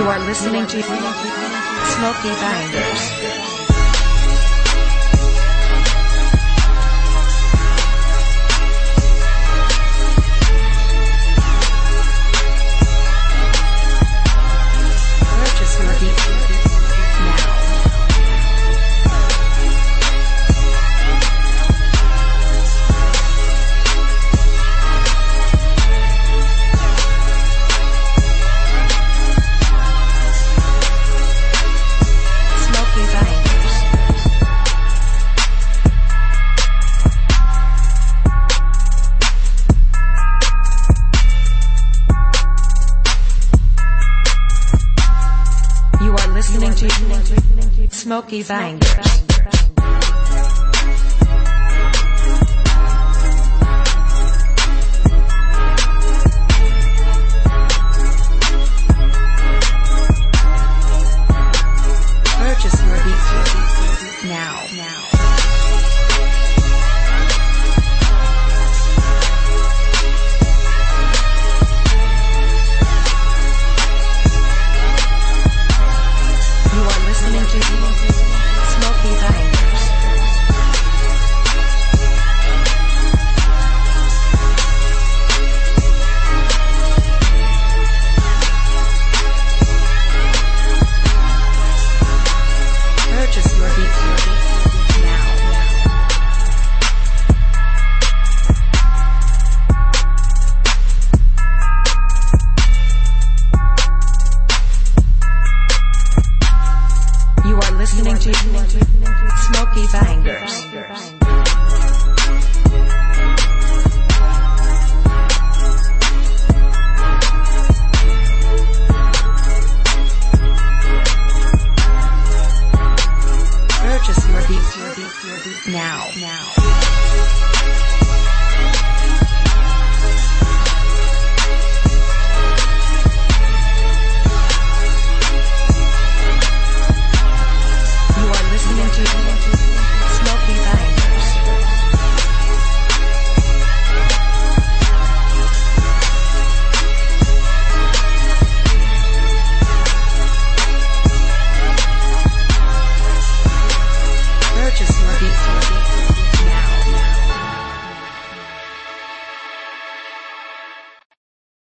You are listening to Smoky Bangers. To Smoky listening to Smoky Bangers. Purchase your beat now. Now.